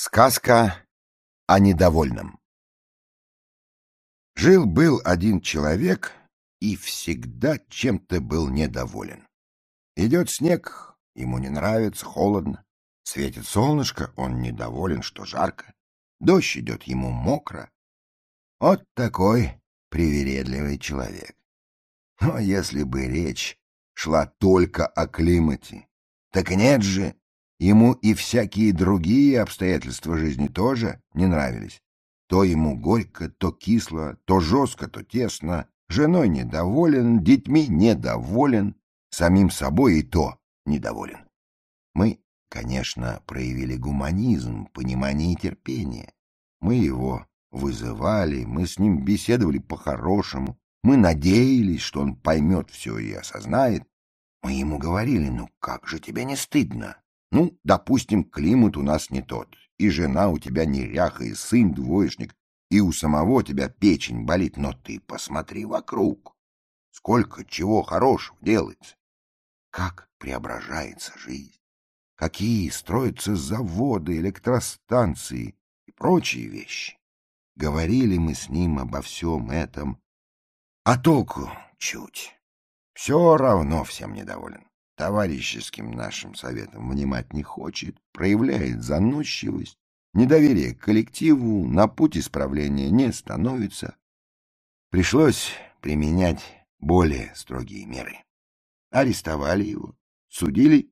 Сказка о недовольном. Жил-был один человек и всегда чем-то был недоволен. Идет снег, ему не нравится, холодно. Светит солнышко, он недоволен, что жарко. Дождь идет, ему мокро. Вот такой привередливый человек. Но если бы речь шла только о климате, так нет же, Ему и всякие другие обстоятельства жизни тоже не нравились. То ему горько, то кисло, то жестко, то тесно. Женой недоволен, детьми недоволен, самим собой и то недоволен. Мы, конечно, проявили гуманизм, понимание и терпение. Мы его вызывали, мы с ним беседовали по-хорошему, мы надеялись, что он поймет все и осознает. Мы ему говорили, ну как же тебе не стыдно? Ну, допустим, климат у нас не тот, и жена у тебя неряха, и сын двоечник, и у самого тебя печень болит, но ты посмотри вокруг. Сколько чего хорошего делается. Как преображается жизнь. Какие строятся заводы, электростанции и прочие вещи. Говорили мы с ним обо всем этом. А толку чуть. Все равно всем недоволен товарищеским нашим советам внимать не хочет, проявляет заносчивость, недоверие к коллективу, на путь исправления не становится. Пришлось применять более строгие меры. Арестовали его, судили,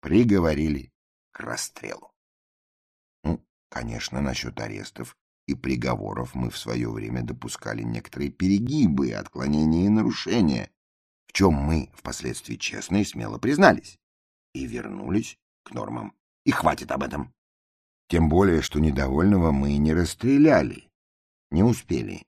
приговорили к расстрелу. Ну, конечно, насчет арестов и приговоров мы в свое время допускали некоторые перегибы, отклонения и нарушения, в чем мы впоследствии честно и смело признались, и вернулись к нормам. И хватит об этом. Тем более, что недовольного мы не расстреляли, не успели.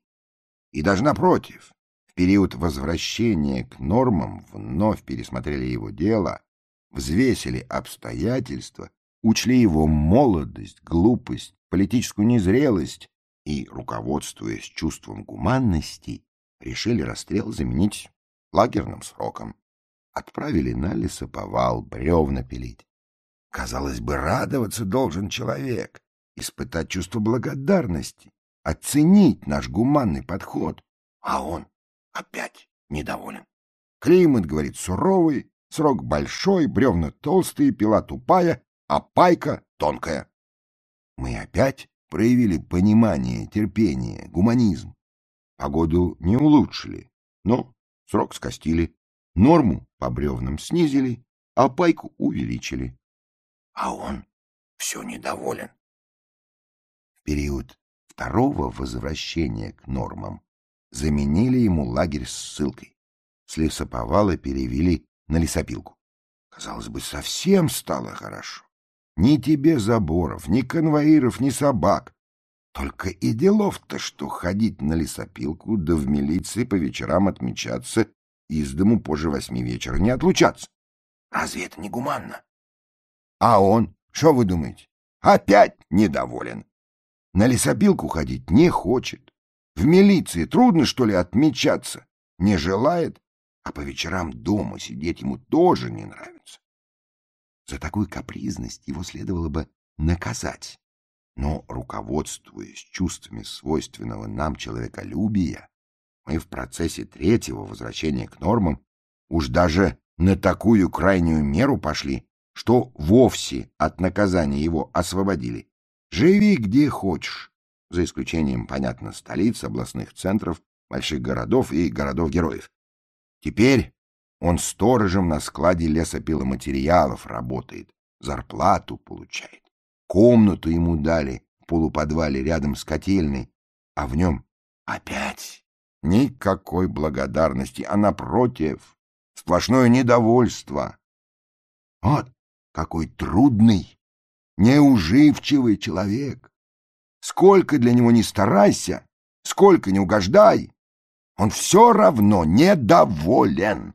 И даже напротив, в период возвращения к нормам вновь пересмотрели его дело, взвесили обстоятельства, учли его молодость, глупость, политическую незрелость и, руководствуясь чувством гуманности, решили расстрел заменить лагерным сроком. Отправили на лесоповал бревна пилить. Казалось бы, радоваться должен человек, испытать чувство благодарности, оценить наш гуманный подход. А он опять недоволен. Климат, говорит, суровый, срок большой, бревна толстые, пила тупая, а пайка тонкая. Мы опять проявили понимание, терпение, гуманизм. Погоду не улучшили, но Срок скостили, норму по бревнам снизили, а пайку увеличили. А он все недоволен. В период второго возвращения к нормам заменили ему лагерь с ссылкой. С лесоповала перевели на лесопилку. Казалось бы, совсем стало хорошо. Ни тебе заборов, ни конвоиров, ни собак. Только и делов-то, что ходить на лесопилку, да в милиции по вечерам отмечаться, из дому позже восьми вечера не отлучаться. Разве это не гуманно? А он, что вы думаете, опять недоволен. На лесопилку ходить не хочет. В милиции трудно, что ли, отмечаться? Не желает, а по вечерам дома сидеть ему тоже не нравится. За такую капризность его следовало бы наказать. Но, руководствуясь чувствами свойственного нам человеколюбия, мы в процессе третьего возвращения к нормам уж даже на такую крайнюю меру пошли, что вовсе от наказания его освободили. Живи где хочешь, за исключением, понятно, столиц, областных центров, больших городов и городов-героев. Теперь он сторожем на складе лесопиломатериалов работает, зарплату получает. Комнату ему дали в полуподвале рядом с котельной, а в нем опять никакой благодарности, а напротив, сплошное недовольство. Вот какой трудный, неуживчивый человек. Сколько для него не старайся, сколько не угождай, он все равно недоволен.